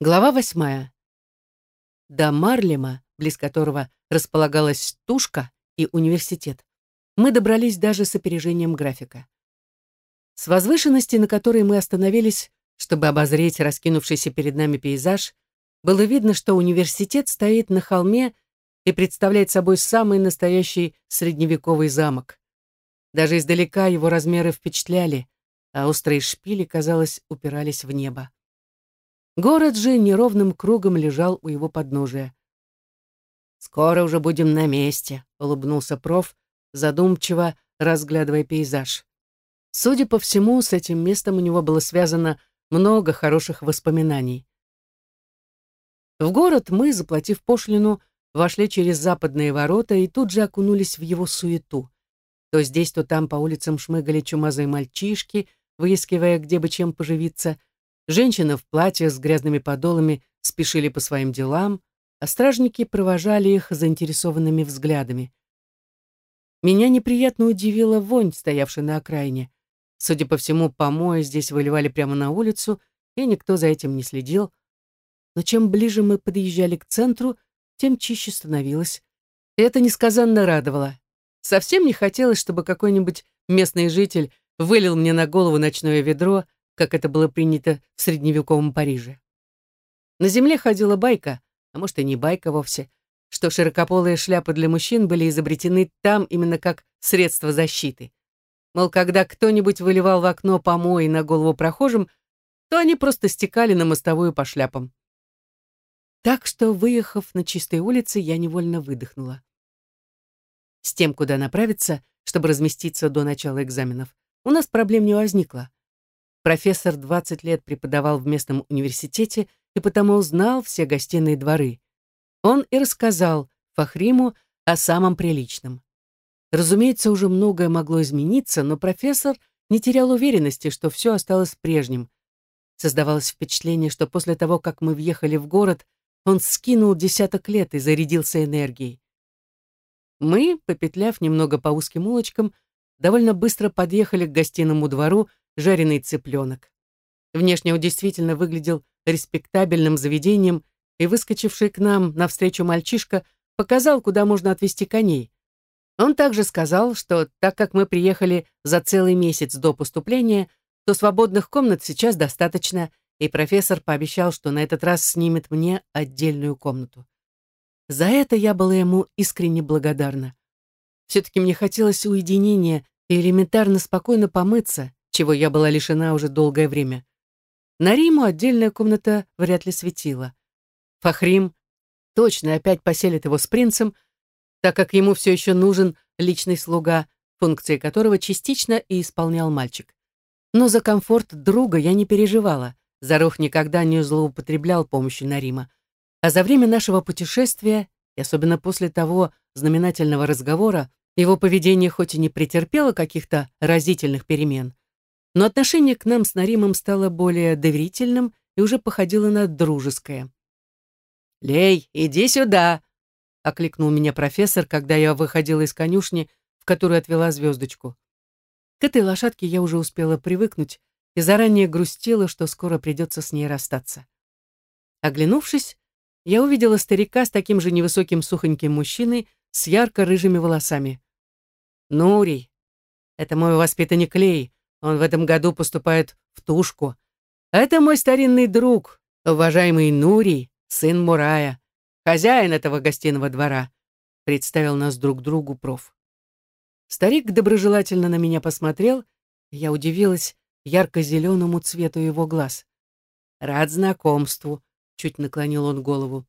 Глава восьмая. До Марлема, близ которого располагалась Тушка и университет, мы добрались даже с опережением графика. С возвышенности, на которой мы остановились, чтобы обозреть раскинувшийся перед нами пейзаж, было видно, что университет стоит на холме и представляет собой самый настоящий средневековый замок. Даже издалека его размеры впечатляли, а острые шпили, казалось, упирались в небо. Город же неровным кругом лежал у его подножия. «Скоро уже будем на месте», — улыбнулся проф, задумчиво разглядывая пейзаж. Судя по всему, с этим местом у него было связано много хороших воспоминаний. В город мы, заплатив пошлину, вошли через западные ворота и тут же окунулись в его суету. То здесь, то там по улицам шмыгали чумазые мальчишки, выискивая, где бы чем поживиться, Женщины в платьях с грязными подолами спешили по своим делам, а стражники провожали их заинтересованными взглядами. Меня неприятно удивила вонь, стоявшая на окраине. Судя по всему, помои здесь выливали прямо на улицу, и никто за этим не следил. Но чем ближе мы подъезжали к центру, тем чище становилось. И это несказанно радовало. Совсем не хотелось, чтобы какой-нибудь местный житель вылил мне на голову ночное ведро, как это было принято в средневековом Париже. На земле ходила байка, а может и не байка вовсе, что широкополые шляпы для мужчин были изобретены там именно как средство защиты. Мол, когда кто-нибудь выливал в окно помои на голову прохожим, то они просто стекали на мостовую по шляпам. Так что, выехав на чистой улице, я невольно выдохнула. С тем, куда направиться, чтобы разместиться до начала экзаменов, у нас проблем не возникло. Профессор 20 лет преподавал в местном университете и потому знал все гостиные дворы. Он и рассказал Фахриму о самом приличном. Разумеется, уже многое могло измениться, но профессор не терял уверенности, что все осталось прежним. Создавалось впечатление, что после того, как мы въехали в город, он скинул десяток лет и зарядился энергией. Мы, попетляв немного по узким улочкам, довольно быстро подъехали к гостиному двору, жареный цыпленок. Внешне он действительно выглядел респектабельным заведением, и выскочивший к нам навстречу мальчишка показал, куда можно отвезти коней. Он также сказал, что так как мы приехали за целый месяц до поступления, то свободных комнат сейчас достаточно, и профессор пообещал, что на этот раз снимет мне отдельную комнату. За это я была ему искренне благодарна. Все-таки мне хотелось уединения и элементарно спокойно помыться, чего я была лишена уже долгое время. На Риму отдельная комната вряд ли светила. Фахрим точно опять поселит его с принцем, так как ему все еще нужен личный слуга, функции которого частично и исполнял мальчик. Но за комфорт друга я не переживала. Зарух никогда не злоупотреблял помощью Нарима. А за время нашего путешествия, и особенно после того знаменательного разговора, его поведение хоть и не претерпело каких-то разительных перемен, но отношение к нам с Наримом стало более доверительным и уже походило на дружеское. «Лей, иди сюда!» — окликнул меня профессор, когда я выходила из конюшни, в которую отвела звездочку. К этой лошадке я уже успела привыкнуть и заранее грустила, что скоро придется с ней расстаться. Оглянувшись, я увидела старика с таким же невысоким сухоньким мужчиной с ярко-рыжими волосами. «Нурий, это мой воспитанник Лей, он в этом году поступает в Тушку. Это мой старинный друг, уважаемый Нурий, сын Мурая, хозяин этого гостиного двора», представил нас друг другу проф. Старик доброжелательно на меня посмотрел, я удивилась ярко-зеленому цвету его глаз. «Рад знакомству», — чуть наклонил он голову.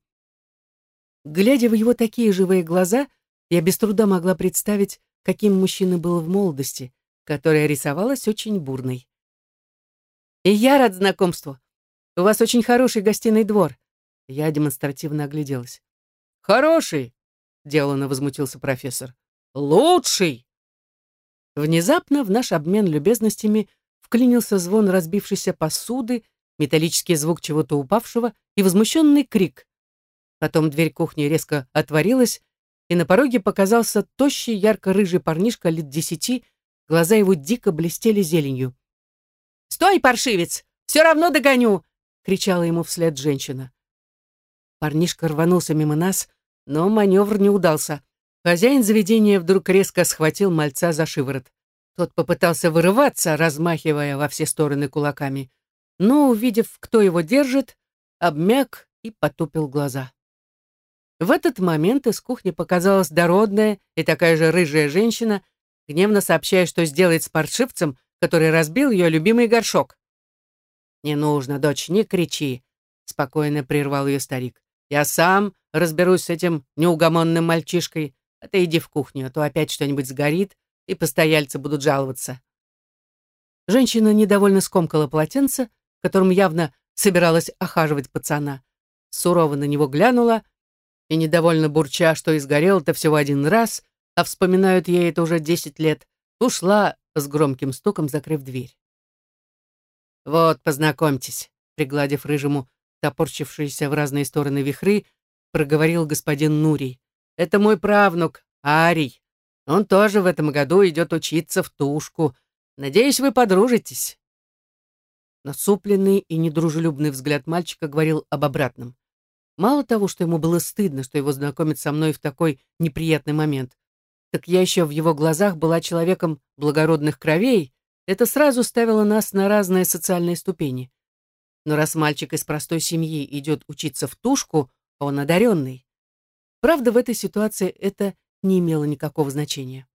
Глядя в его такие живые глаза, я без труда могла представить, каким мужчина был в молодости, которая рисовалась очень бурной. «И я рад знакомству. У вас очень хороший гостиный двор». Я демонстративно огляделась. «Хороший!» — деланно возмутился профессор. «Лучший!» Внезапно в наш обмен любезностями вклинился звон разбившейся посуды, металлический звук чего-то упавшего и возмущенный крик. Потом дверь кухни резко отворилась, и на пороге показался тощий, ярко-рыжий парнишка лет десяти Глаза его дико блестели зеленью. «Стой, паршивец! Все равно догоню!» — кричала ему вслед женщина. Парнишка рванулся мимо нас, но маневр не удался. Хозяин заведения вдруг резко схватил мальца за шиворот. Тот попытался вырываться, размахивая во все стороны кулаками, но, увидев, кто его держит, обмяк и потупил глаза. В этот момент из кухни показалась дородная и такая же рыжая женщина, гневно сообщая, что сделает с паршивцем, который разбил ее любимый горшок. «Не нужно, дочь, не кричи», — спокойно прервал ее старик. «Я сам разберусь с этим неугомонным мальчишкой, а ты иди в кухню, а то опять что-нибудь сгорит, и постояльцы будут жаловаться». Женщина недовольно скомкала полотенце, которым явно собиралась охаживать пацана, сурово на него глянула и, недовольно бурча, что изгорел-то всего один раз, а вспоминают ей это уже десять лет, ушла с громким стуком, закрыв дверь. «Вот, познакомьтесь», — пригладив рыжему топорчившиеся в разные стороны вихры, проговорил господин Нурий. «Это мой правнук, Арий. Он тоже в этом году идет учиться в Тушку. Надеюсь, вы подружитесь». Насупленный и недружелюбный взгляд мальчика говорил об обратном. Мало того, что ему было стыдно, что его знакомят со мной в такой неприятный момент, так я еще в его глазах была человеком благородных кровей, это сразу ставило нас на разные социальные ступени. Но раз мальчик из простой семьи идет учиться в тушку, он одаренный. Правда, в этой ситуации это не имело никакого значения.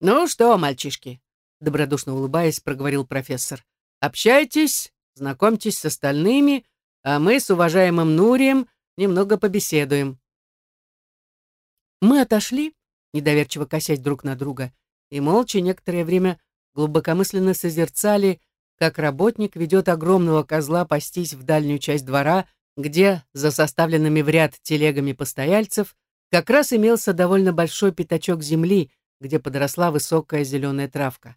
«Ну что, мальчишки?» — добродушно улыбаясь, проговорил профессор. «Общайтесь, знакомьтесь с остальными, а мы с уважаемым Нурием немного побеседуем. Мы отошли, недоверчиво косясь друг на друга, и молча некоторое время глубокомысленно созерцали, как работник ведет огромного козла пастись в дальнюю часть двора, где, за составленными в ряд телегами постояльцев, как раз имелся довольно большой пятачок земли, где подросла высокая зеленая травка.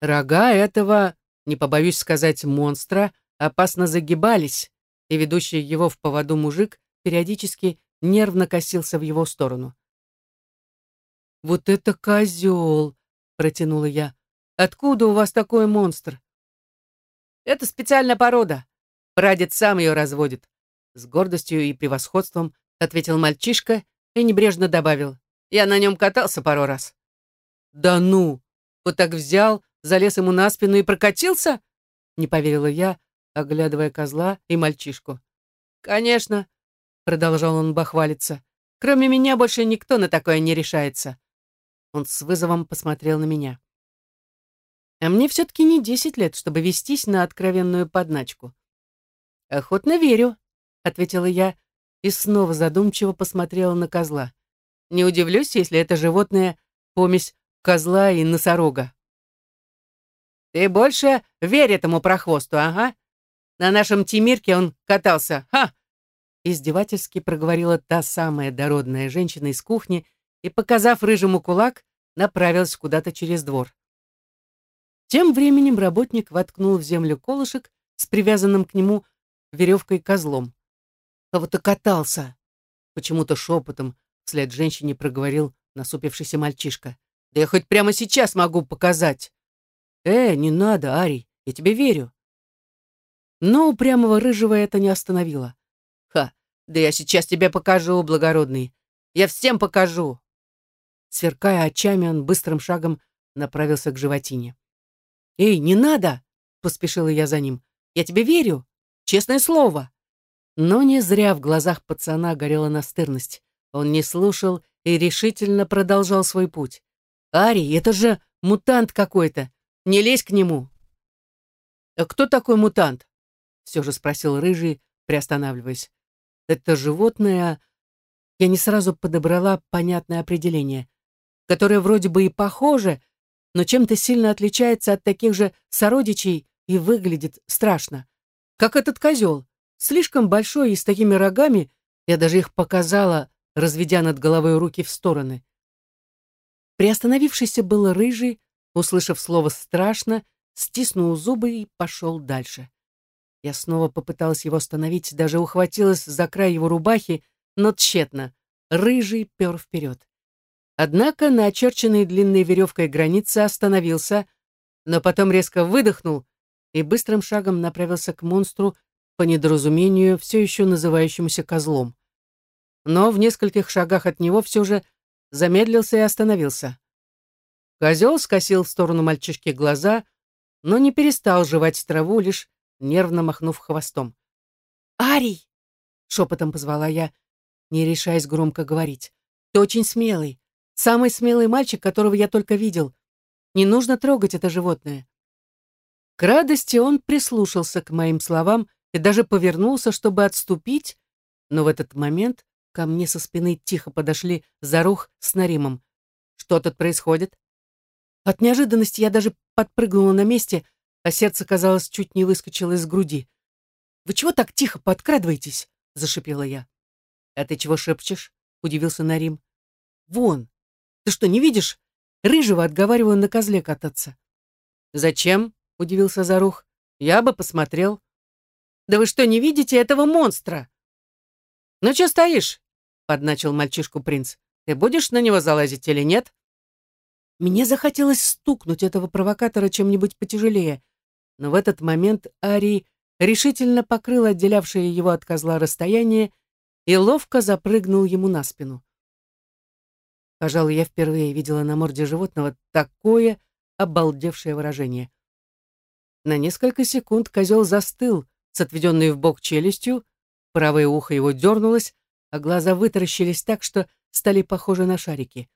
Рога этого, не побоюсь сказать, монстра, опасно загибались, и ведущий его в поводу мужик периодически нервно косился в его сторону. «Вот это козел!» — протянула я. «Откуда у вас такой монстр?» «Это специальная порода. Прадед сам ее разводит». С гордостью и превосходством ответил мальчишка и небрежно добавил. «Я на нем катался пару раз». «Да ну! Вот так взял, залез ему на спину и прокатился?» Не поверила я, оглядывая козла и мальчишку. «Конечно», — продолжал он бахвалиться, «кроме меня больше никто на такое не решается». Он с вызовом посмотрел на меня. «А мне все-таки не десять лет, чтобы вестись на откровенную подначку». «Охотно верю», — ответила я и снова задумчиво посмотрела на козла. «Не удивлюсь, если это животное — помесь козла и носорога». «Ты больше верь этому прохвосту, ага», на нашем Тимирке он катался. Ха!» Издевательски проговорила та самая дородная женщина из кухни и, показав рыжему кулак, направилась куда-то через двор. Тем временем работник воткнул в землю колышек с привязанным к нему веревкой козлом. «Кого-то катался!» Почему-то шепотом вслед женщине проговорил насупившийся мальчишка. «Да я хоть прямо сейчас могу показать!» «Э, не надо, Арий, я тебе верю!» Но упрямого рыжего это не остановило. «Ха, да я сейчас тебе покажу, благородный. Я всем покажу!» Сверкая очами, он быстрым шагом направился к животине. «Эй, не надо!» — поспешила я за ним. «Я тебе верю! Честное слово!» Но не зря в глазах пацана горела настырность. Он не слушал и решительно продолжал свой путь. «Ари, это же мутант какой-то! Не лезь к нему!» «А кто такой мутант?» все же спросил Рыжий, приостанавливаясь. Это животное... Я не сразу подобрала понятное определение, которое вроде бы и похоже, но чем-то сильно отличается от таких же сородичей и выглядит страшно. Как этот козел, слишком большой и с такими рогами, я даже их показала, разведя над головой руки в стороны. Приостановившийся было рыжий, услышав слово «страшно», стиснул зубы и пошел дальше. Я снова попыталась его остановить, даже ухватилась за край его рубахи, но тщетно. Рыжий пер вперед. Однако на очерченной длинной веревкой границе остановился, но потом резко выдохнул и быстрым шагом направился к монстру, по недоразумению, все еще называющемуся козлом. Но в нескольких шагах от него все же замедлился и остановился. Козел скосил в сторону мальчишки глаза, но не перестал жевать траву, лишь нервно махнув хвостом. «Арий!» — шепотом позвала я, не решаясь громко говорить. «Ты очень смелый, самый смелый мальчик, которого я только видел. Не нужно трогать это животное». К радости он прислушался к моим словам и даже повернулся, чтобы отступить, но в этот момент ко мне со спины тихо подошли Зарух с Наримом. «Что тут происходит?» От неожиданности я даже подпрыгнула на месте, а сердце, казалось, чуть не выскочило из груди. «Вы чего так тихо подкрадываетесь?» — зашипела я. «А ты чего шепчешь?» — удивился Нарим. «Вон! Ты что, не видишь? Рыжего отговариваю на козле кататься». «Зачем?» — удивился Зарух. «Я бы посмотрел». «Да вы что, не видите этого монстра?» «Ну что стоишь?» — подначил мальчишку принц. «Ты будешь на него залазить или нет?» Мне захотелось стукнуть этого провокатора чем-нибудь потяжелее, но в этот момент Арий решительно покрыл отделявшее его от козла расстояние и ловко запрыгнул ему на спину. Пожалуй, я впервые видела на морде животного такое обалдевшее выражение. На несколько секунд козел застыл с отведенной в бок челюстью, правое ухо его дернулось, а глаза вытаращились так, что стали похожи на шарики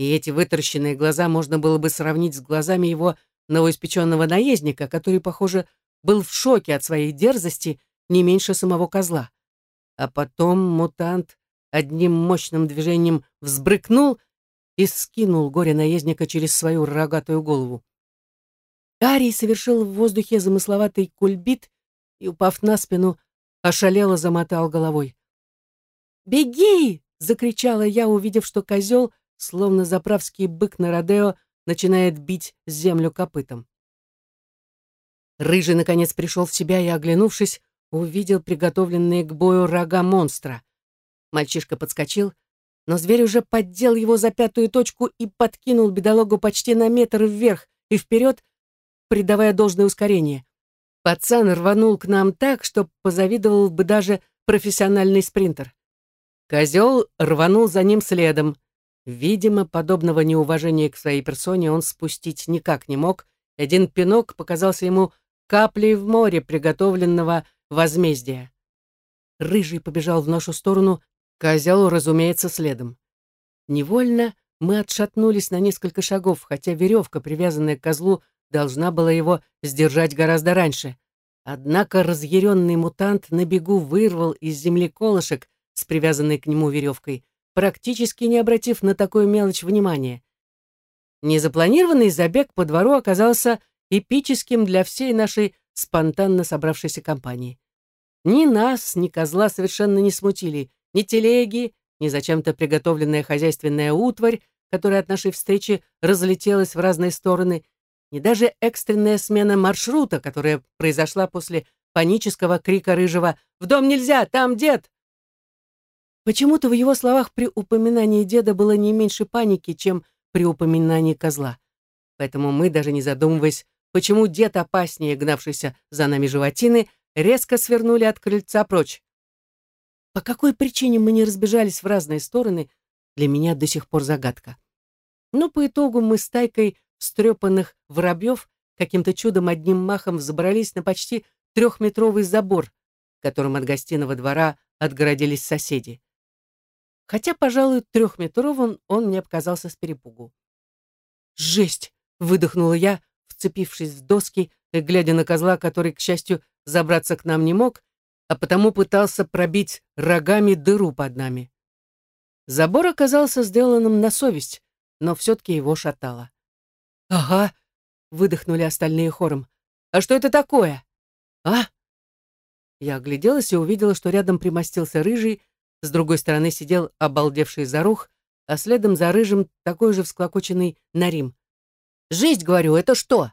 и эти вытаращенные глаза можно было бы сравнить с глазами его новоиспеченного наездника, который, похоже, был в шоке от своей дерзости не меньше самого козла. А потом мутант одним мощным движением взбрыкнул и скинул горе-наездника через свою рогатую голову. Арий совершил в воздухе замысловатый кульбит и, упав на спину, ошалело замотал головой. «Беги!» — закричала я, увидев, что козел словно заправский бык на Родео начинает бить землю копытом. Рыжий, наконец, пришел в себя и, оглянувшись, увидел приготовленные к бою рога монстра. Мальчишка подскочил, но зверь уже поддел его за пятую точку и подкинул бедологу почти на метр вверх и вперед, придавая должное ускорение. Пацан рванул к нам так, что позавидовал бы даже профессиональный спринтер. Козел рванул за ним следом — Видимо, подобного неуважения к своей персоне он спустить никак не мог. Один пинок показался ему каплей в море приготовленного возмездия. Рыжий побежал в нашу сторону, козел, разумеется, следом. Невольно мы отшатнулись на несколько шагов, хотя веревка, привязанная к козлу, должна была его сдержать гораздо раньше. Однако разъяренный мутант на бегу вырвал из земли колышек с привязанной к нему веревкой, практически не обратив на такую мелочь внимания. Незапланированный забег по двору оказался эпическим для всей нашей спонтанно собравшейся компании. Ни нас, ни козла совершенно не смутили, ни телеги, ни зачем-то приготовленная хозяйственная утварь, которая от нашей встречи разлетелась в разные стороны, ни даже экстренная смена маршрута, которая произошла после панического крика рыжего «В дом нельзя! Там дед!» Почему-то в его словах при упоминании деда было не меньше паники, чем при упоминании козла. Поэтому мы, даже не задумываясь, почему дед опаснее гнавшийся за нами животины, резко свернули от крыльца прочь. По какой причине мы не разбежались в разные стороны, для меня до сих пор загадка. Но по итогу мы с тайкой встрепанных воробьев каким-то чудом одним махом взобрались на почти трехметровый забор, которым от гостиного двора отгородились соседи хотя, пожалуй, трехметровым он мне показался с перепугу. «Жесть!» — выдохнула я, вцепившись в доски и глядя на козла, который, к счастью, забраться к нам не мог, а потому пытался пробить рогами дыру под нами. Забор оказался сделанным на совесть, но все-таки его шатало. «Ага», — выдохнули остальные хором. «А что это такое?» «А?» Я огляделась и увидела, что рядом примостился рыжий, с другой стороны сидел обалдевший Зарух, а следом за рыжим такой же всклокоченный Нарим. «Жесть, говорю, это что?»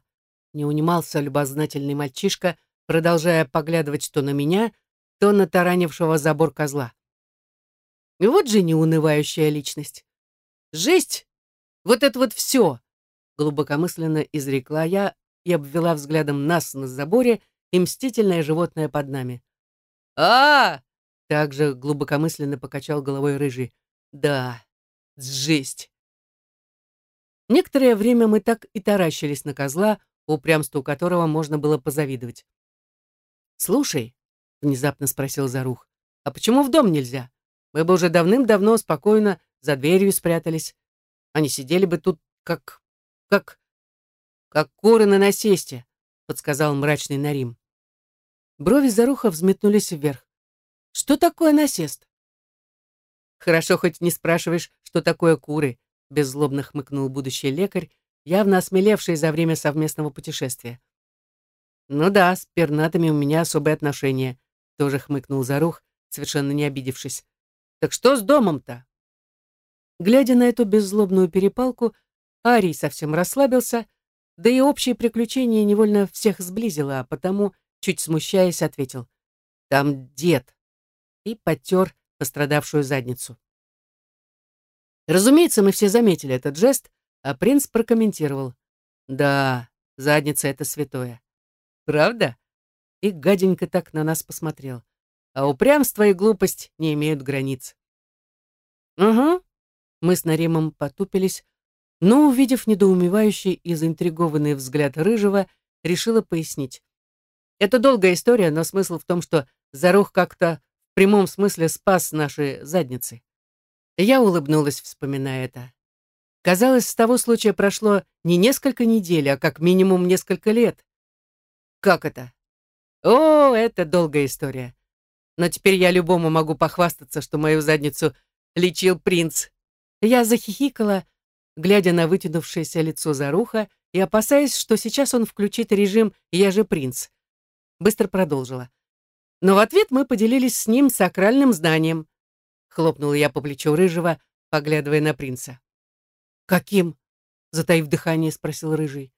Не унимался любознательный мальчишка, продолжая поглядывать то на меня, то на таранившего забор козла. И вот же неунывающая личность. «Жесть! Вот это вот все!» Глубокомысленно изрекла я и обвела взглядом нас на заборе и мстительное животное под нами. а, также глубокомысленно покачал головой рыжий. «Да, жесть!» Некоторое время мы так и таращились на козла, упрямству которого можно было позавидовать. «Слушай», — внезапно спросил Зарух, «а почему в дом нельзя? Мы бы уже давным-давно спокойно за дверью спрятались. Они сидели бы тут как... как... как куры на насесте», — подсказал мрачный Нарим. Брови Заруха взметнулись вверх. «Что такое насест?» «Хорошо, хоть не спрашиваешь, что такое куры», — беззлобно хмыкнул будущий лекарь, явно осмелевший за время совместного путешествия. «Ну да, с пернатами у меня особые отношения», — тоже хмыкнул Зарух, совершенно не обидевшись. «Так что с домом-то?» Глядя на эту беззлобную перепалку, Арий совсем расслабился, да и общее приключение невольно всех сблизило, а потому, чуть смущаясь, ответил. «Там дед» и потер пострадавшую задницу. Разумеется, мы все заметили этот жест, а принц прокомментировал. «Да, задница — это святое». «Правда?» И гаденько так на нас посмотрел. А упрямство и глупость не имеют границ. «Угу». Мы с Наримом потупились, но, увидев недоумевающий и заинтригованный взгляд Рыжего, решила пояснить. Это долгая история, но смысл в том, что Зарух как-то в прямом смысле спас наши задницы. Я улыбнулась, вспоминая это. Казалось, с того случая прошло не несколько недель, а как минимум несколько лет. Как это? О, это долгая история. Но теперь я любому могу похвастаться, что мою задницу лечил принц. Я захихикала, глядя на вытянувшееся лицо Заруха и опасаясь, что сейчас он включит режим «Я же принц». Быстро продолжила. Но в ответ мы поделились с ним сакральным знанием. Хлопнула я по плечу Рыжего, поглядывая на принца. «Каким?» — затаив дыхание, спросил Рыжий.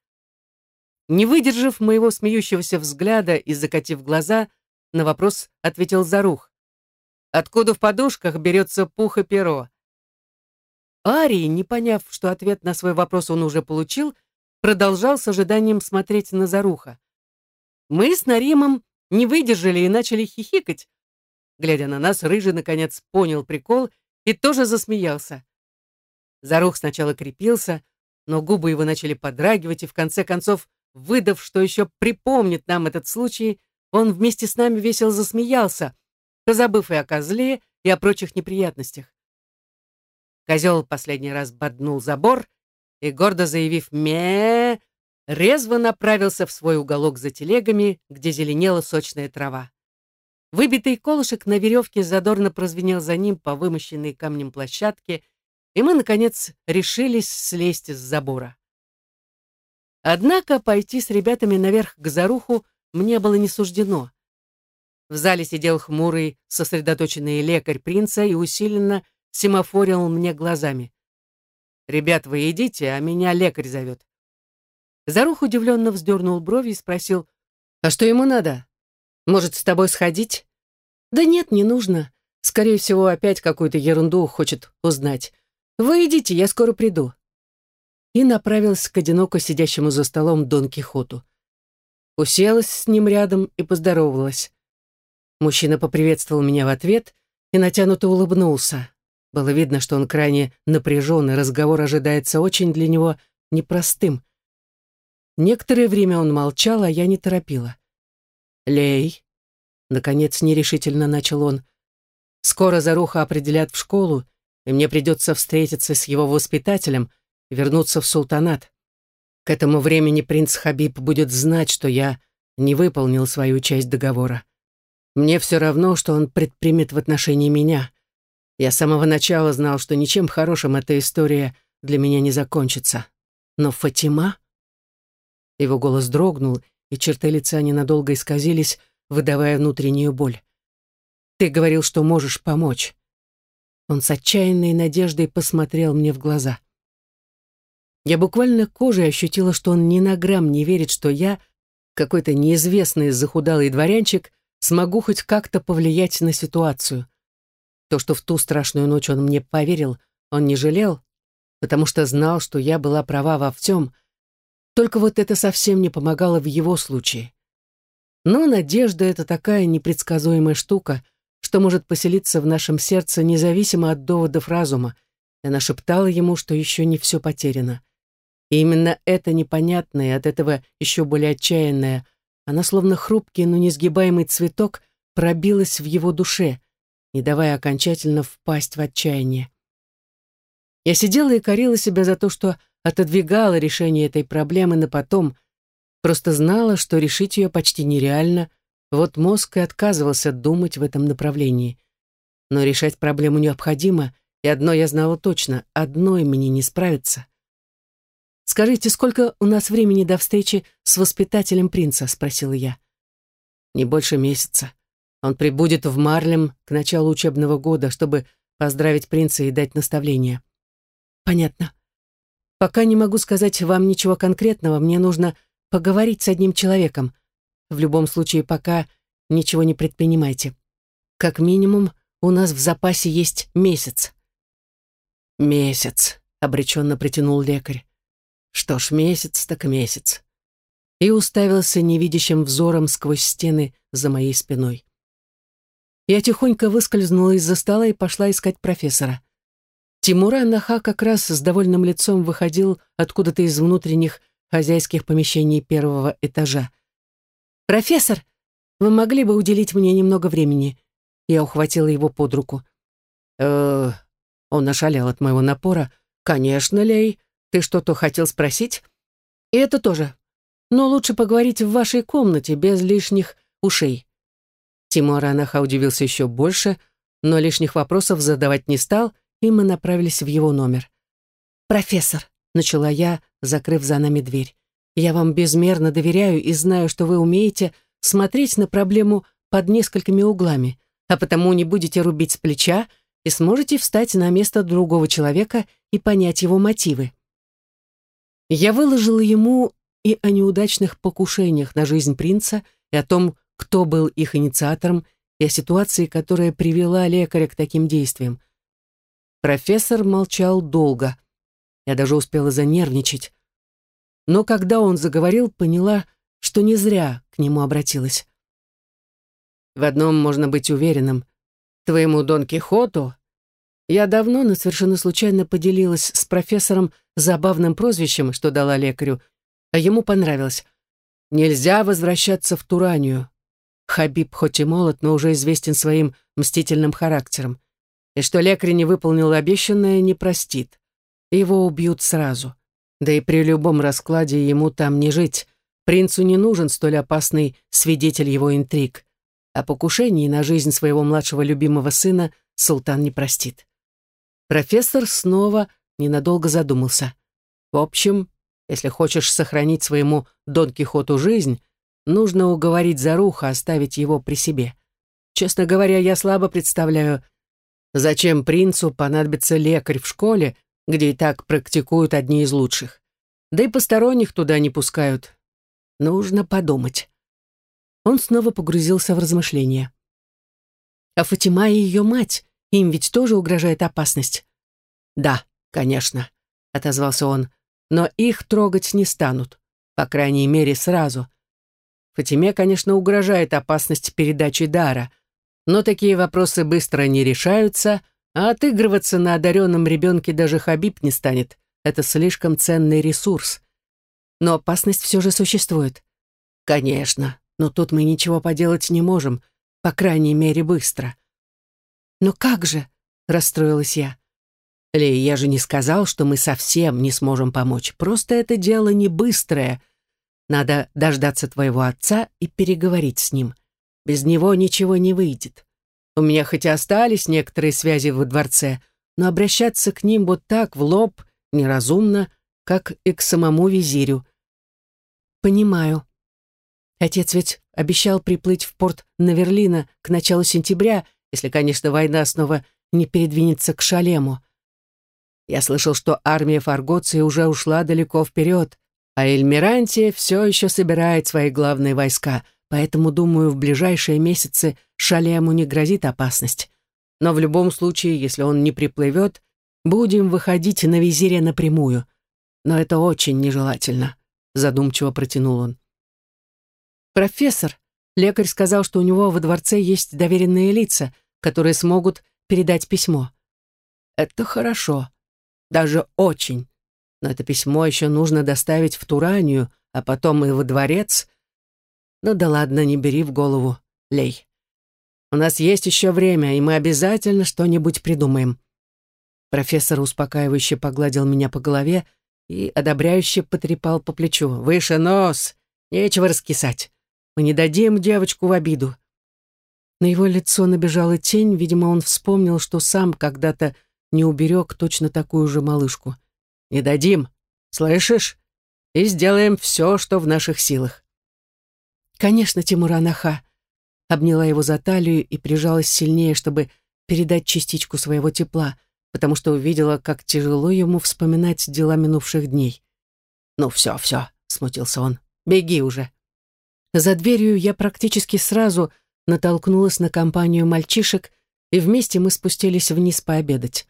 Не выдержав моего смеющегося взгляда и закатив глаза, на вопрос ответил Зарух. «Откуда в подушках берется пух и перо?» Арий, не поняв, что ответ на свой вопрос он уже получил, продолжал с ожиданием смотреть на Заруха. Мы с Наримом не выдержали и начали хихикать, Глядя на нас, Рыжий, наконец, понял прикол и тоже засмеялся. Зарух сначала крепился, но губы его начали подрагивать, и в конце концов, выдав, что еще припомнит нам этот случай, он вместе с нами весело засмеялся, позабыв и о козле, и о прочих неприятностях. Козел последний раз боднул забор и, гордо заявив ме резво направился в свой уголок за телегами, где зеленела сочная трава. Выбитый колышек на веревке задорно прозвенел за ним по вымощенной камнем площадке, и мы, наконец, решились слезть с забора. Однако пойти с ребятами наверх к Заруху мне было не суждено. В зале сидел хмурый, сосредоточенный лекарь принца и усиленно семафорил мне глазами. «Ребят, вы идите, а меня лекарь зовет». Зарух удивленно вздернул брови и спросил, «А что ему надо?» Может, с тобой сходить? Да нет, не нужно. Скорее всего, опять какую-то ерунду хочет узнать. Вы идите, я скоро приду. И направилась к одиноко сидящему за столом Дон Кихоту. Уселась с ним рядом и поздоровалась. Мужчина поприветствовал меня в ответ и натянуто улыбнулся. Было видно, что он крайне напряжен, и разговор ожидается очень для него непростым. Некоторое время он молчал, а я не торопила. «Лей», — наконец нерешительно начал он, — «скоро Заруха определят в школу, и мне придется встретиться с его воспитателем вернуться в султанат. К этому времени принц Хабиб будет знать, что я не выполнил свою часть договора. Мне все равно, что он предпримет в отношении меня. Я с самого начала знал, что ничем хорошим эта история для меня не закончится. Но Фатима...» Его голос дрогнул, и черты лица ненадолго исказились, выдавая внутреннюю боль. «Ты говорил, что можешь помочь». Он с отчаянной надеждой посмотрел мне в глаза. Я буквально кожей ощутила, что он ни на грамм не верит, что я, какой-то неизвестный захудалый дворянчик, смогу хоть как-то повлиять на ситуацию. То, что в ту страшную ночь он мне поверил, он не жалел, потому что знал, что я была права во всем — Только вот это совсем не помогало в его случае. Но надежда — это такая непредсказуемая штука, что может поселиться в нашем сердце независимо от доводов разума, и она шептала ему, что еще не все потеряно. И именно это непонятное, от этого еще более отчаянное, она словно хрупкий, но несгибаемый цветок пробилась в его душе, не давая окончательно впасть в отчаяние. Я сидела и корила себя за то, что отодвигала решение этой проблемы на потом, просто знала, что решить ее почти нереально, вот мозг и отказывался думать в этом направлении. Но решать проблему необходимо, и одно я знала точно, одной мне не справиться. «Скажите, сколько у нас времени до встречи с воспитателем принца?» — спросила я. «Не больше месяца. Он прибудет в Марлем к началу учебного года, чтобы поздравить принца и дать наставления». «Понятно. Пока не могу сказать вам ничего конкретного, мне нужно поговорить с одним человеком. В любом случае, пока ничего не предпринимайте. Как минимум, у нас в запасе есть месяц». «Месяц», — обреченно притянул лекарь. Что ж, месяц так месяц. И уставился невидящим взором сквозь стены за моей спиной. Я тихонько выскользнула из-за стола и пошла искать профессора. Тимура Наха как раз с довольным лицом выходил откуда-то из внутренних хозяйских помещений первого этажа. «Профессор, вы могли бы уделить мне немного времени?» Я ухватила его под руку. э Он ошалел от моего напора. «Конечно, Лей, ты что-то хотел спросить? И это тоже. Но лучше поговорить в вашей комнате, без лишних ушей. Тимур Анаха удивился еще больше, но лишних вопросов задавать не стал, и мы направились в его номер. «Профессор», — начала я, закрыв за нами дверь, «я вам безмерно доверяю и знаю, что вы умеете смотреть на проблему под несколькими углами, а потому не будете рубить с плеча и сможете встать на место другого человека и понять его мотивы. Я выложила ему и о неудачных покушениях на жизнь принца, и о том, кто был их инициатором, и о ситуации, которая привела лекаря к таким действиям. Профессор молчал долго. Я даже успела занервничать. Но когда он заговорил, поняла, что не зря к нему обратилась. В одном можно быть уверенным. Твоему Дон Кихоту я давно, но совершенно случайно поделилась с профессором забавным прозвищем, что дала лекарю, а ему понравилось. Нельзя возвращаться в Туранию. Хабиб хоть и молод, но уже известен своим мстительным характером. И что лекарь не выполнил обещанное, не простит. Его убьют сразу. Да и при любом раскладе ему там не жить. Принцу не нужен столь опасный свидетель его интриг. А покушений на жизнь своего младшего любимого сына султан не простит. Профессор снова ненадолго задумался. В общем, если хочешь сохранить своему Дон Кихоту жизнь, нужно уговорить Заруха оставить его при себе. Честно говоря, я слабо представляю, зачем принцу понадобится лекарь в школе, где и так практикуют одни из лучших. Да и посторонних туда не пускают. Нужно подумать. Он снова погрузился в размышления. А Фатима и ее мать, им ведь тоже угрожает опасность. Да, конечно, отозвался он, но их трогать не станут, по крайней мере, сразу. Фатиме, конечно, угрожает опасность передачи дара, но такие вопросы быстро не решаются, а отыгрываться на одаренном ребенке даже Хабиб не станет. Это слишком ценный ресурс. Но опасность все же существует. Конечно, но тут мы ничего поделать не можем, по крайней мере, быстро. «Но как же?» — расстроилась я. «Лей, я же не сказал, что мы совсем не сможем помочь. Просто это дело не быстрое. Надо дождаться твоего отца и переговорить с ним. Без него ничего не выйдет. У меня хоть и остались некоторые связи во дворце, но обращаться к ним вот так, в лоб, неразумно, как и к самому визирю». «Понимаю. Отец ведь обещал приплыть в порт Наверлина к началу сентября, если, конечно, война снова не передвинется к Шалему. Я слышал, что армия Фаргоции уже ушла далеко вперед, а Эльмирантия все еще собирает свои главные войска, поэтому, думаю, в ближайшие месяцы Шалему не грозит опасность. Но в любом случае, если он не приплывет, будем выходить на визире напрямую. Но это очень нежелательно. задумчиво протянул он. «Профессор, лекарь сказал, что у него во дворце есть доверенные лица, которые смогут передать письмо». «Это хорошо. Даже очень. Но это письмо еще нужно доставить в Туранию, а потом и во дворец. Ну да ладно, не бери в голову, Лей. У нас есть еще время, и мы обязательно что-нибудь придумаем». Профессор успокаивающе погладил меня по голове и одобряюще потрепал по плечу. «Выше нос! Нечего раскисать. Мы не дадим девочку в обиду». На его лицо набежала тень, видимо, он вспомнил, что сам когда-то не уберег точно такую же малышку. «Не дадим, слышишь? И сделаем все, что в наших силах». «Конечно, Тимуран Аха», обняла его за талию и прижалась сильнее, чтобы передать частичку своего тепла, потому что увидела, как тяжело ему вспоминать дела минувших дней. «Ну все, все», — смутился он, — «беги уже». За дверью я практически сразу натолкнулась на компанию мальчишек, и вместе мы спустились вниз пообедать.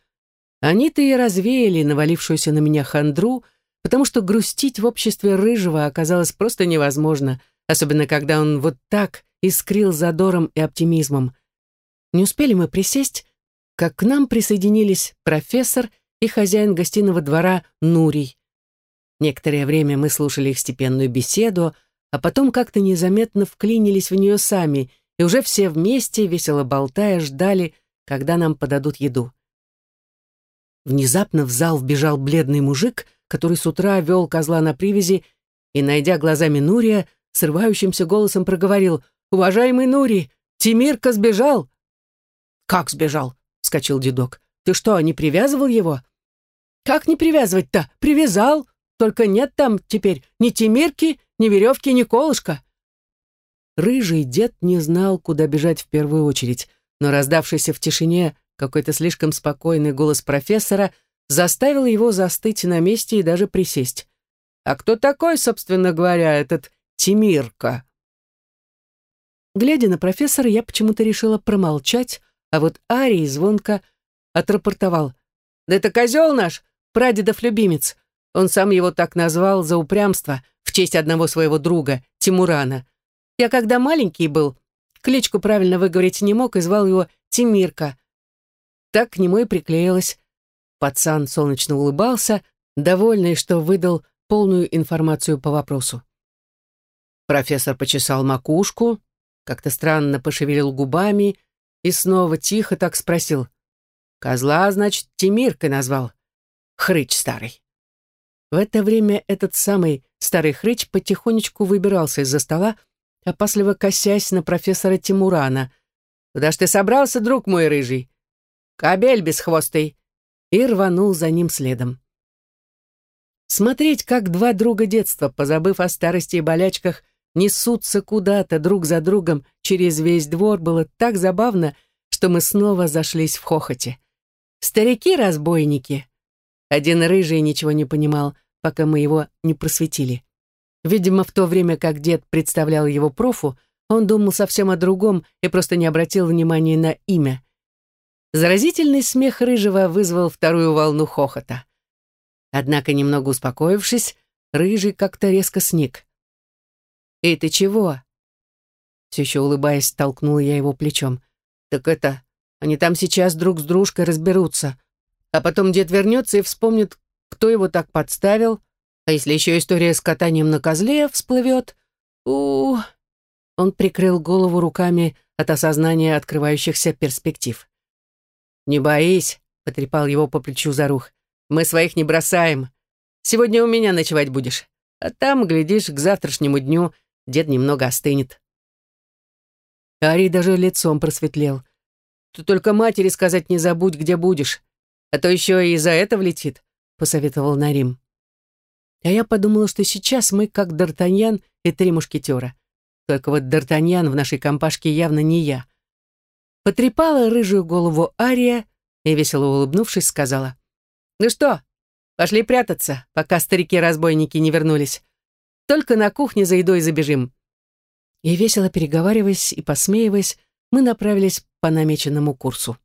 Они-то и развеяли навалившуюся на меня хандру, потому что грустить в обществе рыжего оказалось просто невозможно, особенно когда он вот так искрил задором и оптимизмом. Не успели мы присесть, как к нам присоединились профессор и хозяин гостиного двора Нурий. Некоторое время мы слушали их степенную беседу, а потом как-то незаметно вклинились в нее сами, и уже все вместе, весело болтая, ждали, когда нам подадут еду. Внезапно в зал вбежал бледный мужик, который с утра вел козла на привязи, и, найдя глазами Нурия, срывающимся голосом проговорил «Уважаемый Нури, Тимирка сбежал!» «Как сбежал?» — вскочил дедок. «Ты что, не привязывал его?» «Как не привязывать-то? Привязал. Только нет там теперь ни Тимирки, ни веревки, ни колышка». Рыжий дед не знал, куда бежать в первую очередь, но раздавшийся в тишине какой-то слишком спокойный голос профессора заставил его застыть на месте и даже присесть. «А кто такой, собственно говоря, этот Тимирка?» Глядя на профессора, я почему-то решила промолчать, а вот Арий звонко отрапортовал. «Да это козел наш, прадедов любимец. Он сам его так назвал за упрямство честь одного своего друга, Тимурана. Я когда маленький был, кличку правильно выговорить не мог и звал его Тимирка, так к нему и приклеилась. Пацан солнечно улыбался, довольный, что выдал полную информацию по вопросу. Профессор почесал макушку, как-то странно пошевелил губами и снова тихо так спросил. «Козла, значит, Тимиркой назвал. Хрыч старый». В это время этот самый старый хрыч потихонечку выбирался из-за стола, опасливо косясь на профессора Тимурана. «Куда ж ты собрался, друг мой рыжий? Кобель бесхвостый!» И рванул за ним следом. Смотреть, как два друга детства, позабыв о старости и болячках, несутся куда-то друг за другом через весь двор, было так забавно, что мы снова зашлись в хохоте. Старики-разбойники. Один рыжий ничего не понимал, пока мы его не просветили. Видимо, в то время, как дед представлял его профу, он думал совсем о другом и просто не обратил внимания на имя. Заразительный смех Рыжего вызвал вторую волну хохота. Однако, немного успокоившись, Рыжий как-то резко сник. «Эй, ты чего?» Все еще улыбаясь, толкнула я его плечом. «Так это, они там сейчас друг с дружкой разберутся. А потом дед вернется и вспомнит, кто его так подставил. А если еще история с катанием на козле всплывет? у, Он прикрыл голову руками от осознания открывающихся перспектив. «Не боись», — потрепал его по плечу Зарух. «Мы своих не бросаем. Сегодня у меня ночевать будешь. А там, глядишь, к завтрашнему дню дед немного остынет». Ари даже лицом просветлел. «Ты только матери сказать не забудь, где будешь, а то еще и за это влетит», — посоветовал Нарим. А я подумала, что сейчас мы как Д'Артаньян и три мушкетера. Только вот Д'Артаньян в нашей компашке явно не я потрепала рыжую голову Ария и, весело улыбнувшись, сказала, «Ну что, пошли прятаться, пока старики-разбойники не вернулись. Только на кухне за едой забежим». И, весело переговариваясь и посмеиваясь, мы направились по намеченному курсу.